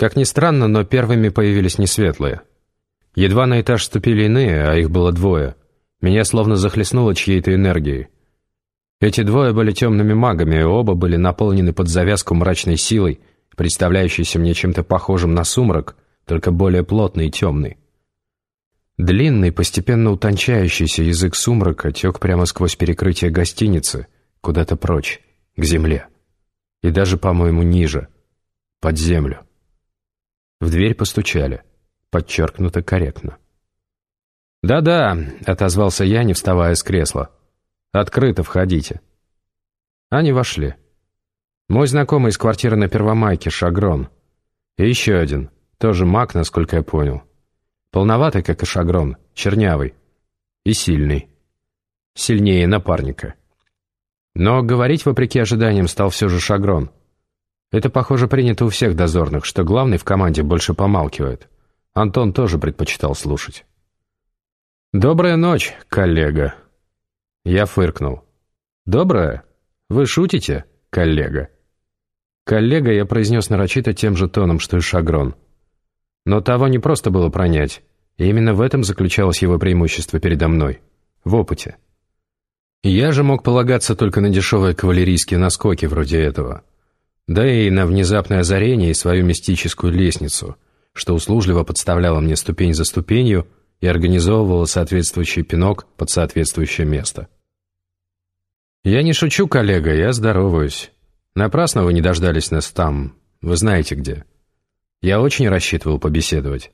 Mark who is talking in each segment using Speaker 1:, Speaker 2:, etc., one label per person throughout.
Speaker 1: Как ни странно, но первыми появились не светлые. Едва на этаж ступили иные, а их было двое. Меня словно захлестнуло чьей-то энергией. Эти двое были темными магами, и оба были наполнены под завязку мрачной силой, представляющейся мне чем-то похожим на сумрак, только более плотный и темный. Длинный, постепенно утончающийся язык сумрака тек прямо сквозь перекрытие гостиницы, куда-то прочь, к земле. И даже, по-моему, ниже, под землю. В дверь постучали, подчеркнуто корректно. «Да-да», — отозвался я, не вставая с кресла. «Открыто входите». Они вошли. Мой знакомый из квартиры на Первомайке, Шагрон. И еще один, тоже маг, насколько я понял. Полноватый, как и Шагрон, чернявый. И сильный. Сильнее напарника. Но говорить, вопреки ожиданиям, стал все же Шагрон. Это, похоже, принято у всех дозорных, что главный в команде больше помалкивает. Антон тоже предпочитал слушать. «Добрая ночь, коллега». Я фыркнул. «Добрая? Вы шутите, коллега?» «Коллега» я произнес нарочито тем же тоном, что и Шагрон. Но того не просто было пронять, и именно в этом заключалось его преимущество передо мной. В опыте. Я же мог полагаться только на дешевые кавалерийские наскоки вроде этого. Да и на внезапное озарение и свою мистическую лестницу, что услужливо подставляла мне ступень за ступенью — и организовывала соответствующий пинок под соответствующее место. «Я не шучу, коллега, я здороваюсь. Напрасно вы не дождались нас там, вы знаете где. Я очень рассчитывал побеседовать.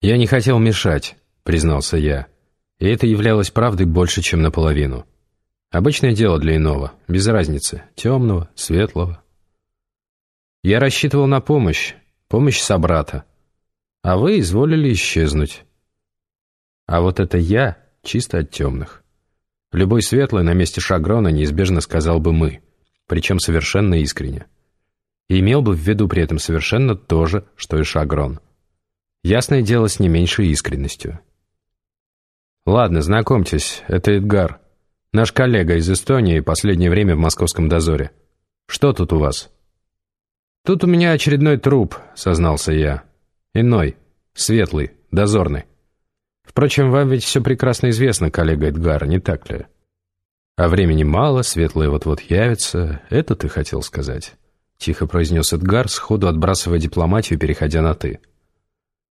Speaker 1: Я не хотел мешать», — признался я, и это являлось правдой больше, чем наполовину. Обычное дело для иного, без разницы, темного, светлого. Я рассчитывал на помощь, помощь собрата, а вы изволили исчезнуть. А вот это я чисто от темных. Любой светлый на месте Шагрона неизбежно сказал бы «мы», причем совершенно искренне. И имел бы в виду при этом совершенно то же, что и Шагрон. Ясное дело с не меньшей искренностью. «Ладно, знакомьтесь, это Эдгар, наш коллега из Эстонии, последнее время в московском дозоре. Что тут у вас?» «Тут у меня очередной труп», — сознался я. «Иной, светлый, дозорный». Впрочем, вам ведь все прекрасно известно, коллега Эдгар, не так ли? А времени мало, светлое вот-вот явится. Это ты хотел сказать?» Тихо произнес Эдгар, сходу отбрасывая дипломатию, переходя на «ты».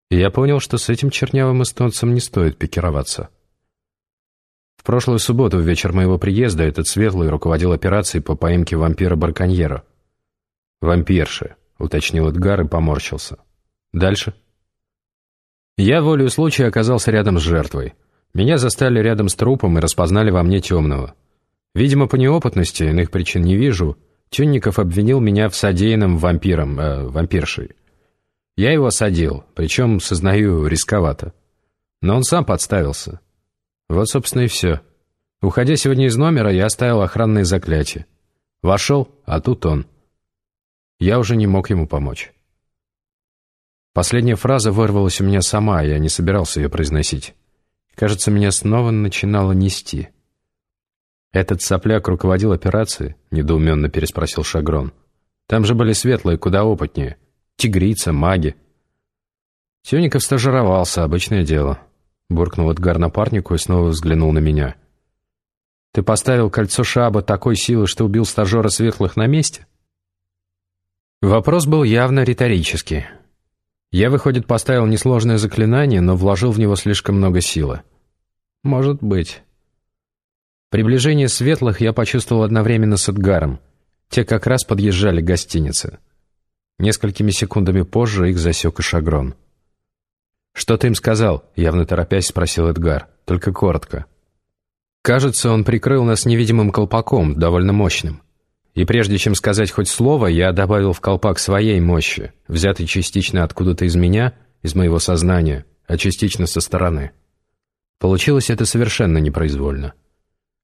Speaker 1: И я понял, что с этим чернявым эстонцем не стоит пикироваться. В прошлую субботу, в вечер моего приезда, этот светлый руководил операцией по поимке вампира-барконьера. «Вампирши», — уточнил Эдгар и поморщился. «Дальше?» Я волею случая оказался рядом с жертвой. Меня застали рядом с трупом и распознали во мне темного. Видимо, по неопытности, иных причин не вижу, Тюнников обвинил меня в содеянном вампиром, э, вампиршей. Я его осадил, причем, сознаю, рисковато. Но он сам подставился. Вот, собственно, и все. Уходя сегодня из номера, я оставил охранное заклятие. Вошел, а тут он. Я уже не мог ему помочь. Последняя фраза вырвалась у меня сама, я не собирался ее произносить. Кажется, меня снова начинало нести. «Этот сопляк руководил операцией?» — недоуменно переспросил Шагрон. «Там же были светлые, куда опытнее. Тигрица, маги». Тюников стажировался, обычное дело. Буркнул Эдгар напарнику и снова взглянул на меня. «Ты поставил кольцо шаба такой силы, что убил стажера светлых на месте?» Вопрос был явно риторический. Я, выходит, поставил несложное заклинание, но вложил в него слишком много силы. Может быть. Приближение светлых я почувствовал одновременно с Эдгаром. Те как раз подъезжали к гостинице. Несколькими секундами позже их засек и Шагрон. «Что ты им сказал?» — явно торопясь спросил Эдгар. «Только коротко». Кажется, он прикрыл нас невидимым колпаком, довольно мощным. И прежде чем сказать хоть слово, я добавил в колпак своей мощи, взятой частично откуда-то из меня, из моего сознания, а частично со стороны. Получилось это совершенно непроизвольно.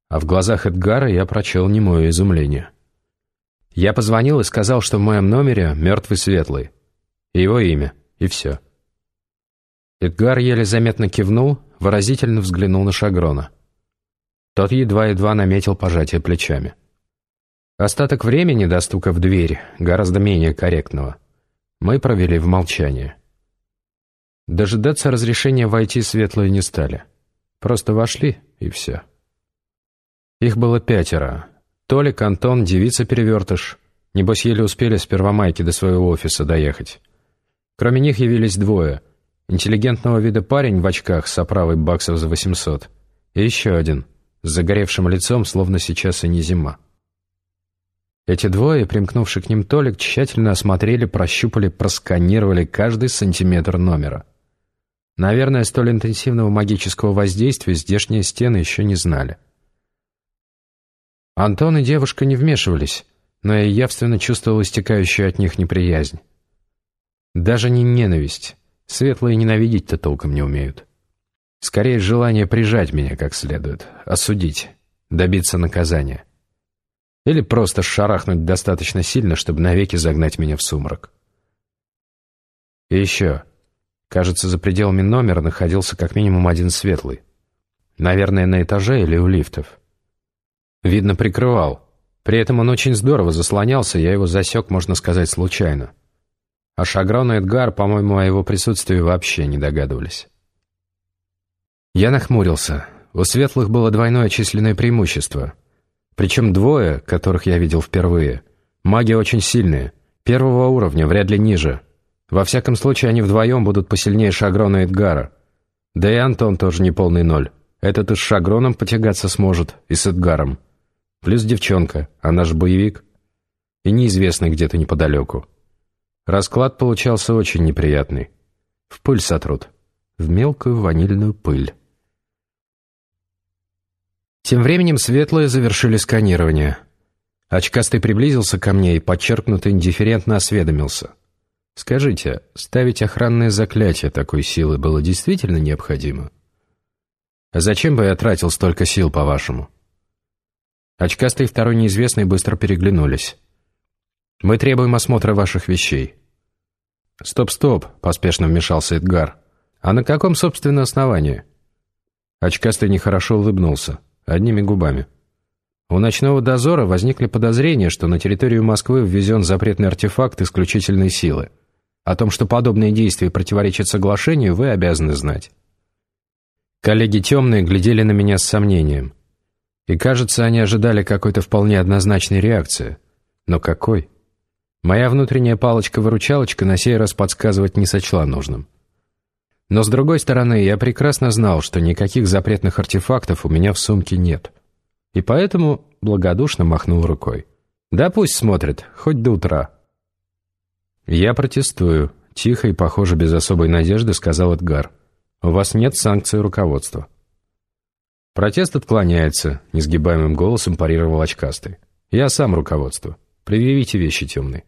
Speaker 1: А в глазах Эдгара я прочел немое изумление. Я позвонил и сказал, что в моем номере мертвый светлый. И его имя, и все. Эдгар еле заметно кивнул, выразительно взглянул на Шагрона. Тот едва-едва наметил пожатие плечами. Остаток времени до стука в дверь гораздо менее корректного. Мы провели в молчании. Дожидаться разрешения войти светлые не стали. Просто вошли, и все. Их было пятеро. Толик, Антон, девица-перевертыш. Небось, еле успели с Первомайки до своего офиса доехать. Кроме них явились двое. Интеллигентного вида парень в очках с оправой баксов за 800. И еще один, с загоревшим лицом, словно сейчас и не зима. Эти двое, примкнувший к ним Толик, тщательно осмотрели, прощупали, просканировали каждый сантиметр номера. Наверное, столь интенсивного магического воздействия здешние стены еще не знали. Антон и девушка не вмешивались, но я явственно чувствовал истекающую от них неприязнь. Даже не ненависть. Светлые ненавидеть-то толком не умеют. Скорее, желание прижать меня как следует, осудить, добиться наказания. Или просто шарахнуть достаточно сильно, чтобы навеки загнать меня в сумрак. И еще. Кажется, за пределами номера находился как минимум один светлый. Наверное, на этаже или у лифтов. Видно, прикрывал. При этом он очень здорово заслонялся, я его засек, можно сказать, случайно. А Шагрон и Эдгар, по-моему, о его присутствии вообще не догадывались. Я нахмурился. У светлых было двойное численное преимущество. Причем двое, которых я видел впервые. Маги очень сильные. Первого уровня, вряд ли ниже. Во всяком случае, они вдвоем будут посильнее Шагрона и Эдгара. Да и Антон тоже не полный ноль. Этот и с Шагроном потягаться сможет, и с Эдгаром. Плюс девчонка, она же боевик. И неизвестный где-то неподалеку. Расклад получался очень неприятный. В пыль сотрут. В мелкую ванильную пыль. Тем временем светлые завершили сканирование. Очкастый приблизился ко мне и подчеркнуто индифферентно осведомился. «Скажите, ставить охранное заклятие такой силы было действительно необходимо?» «А зачем бы я тратил столько сил, по-вашему?» Очкастый и второй неизвестный быстро переглянулись. «Мы требуем осмотра ваших вещей». «Стоп-стоп», — поспешно вмешался Эдгар. «А на каком, собственно, основании?» Очкастый нехорошо улыбнулся одними губами. У ночного дозора возникли подозрения, что на территорию Москвы ввезен запретный артефакт исключительной силы. О том, что подобные действия противоречат соглашению, вы обязаны знать. Коллеги темные глядели на меня с сомнением. И, кажется, они ожидали какой-то вполне однозначной реакции. Но какой? Моя внутренняя палочка-выручалочка на сей раз подсказывать не сочла нужным. Но с другой стороны, я прекрасно знал, что никаких запретных артефактов у меня в сумке нет. И поэтому благодушно махнул рукой. «Да пусть смотрит, хоть до утра». «Я протестую», — тихо и, похоже, без особой надежды сказал Эдгар. «У вас нет санкций руководства». «Протест отклоняется», — несгибаемым голосом парировал очкастый. «Я сам руководство. Предъявите вещи темные».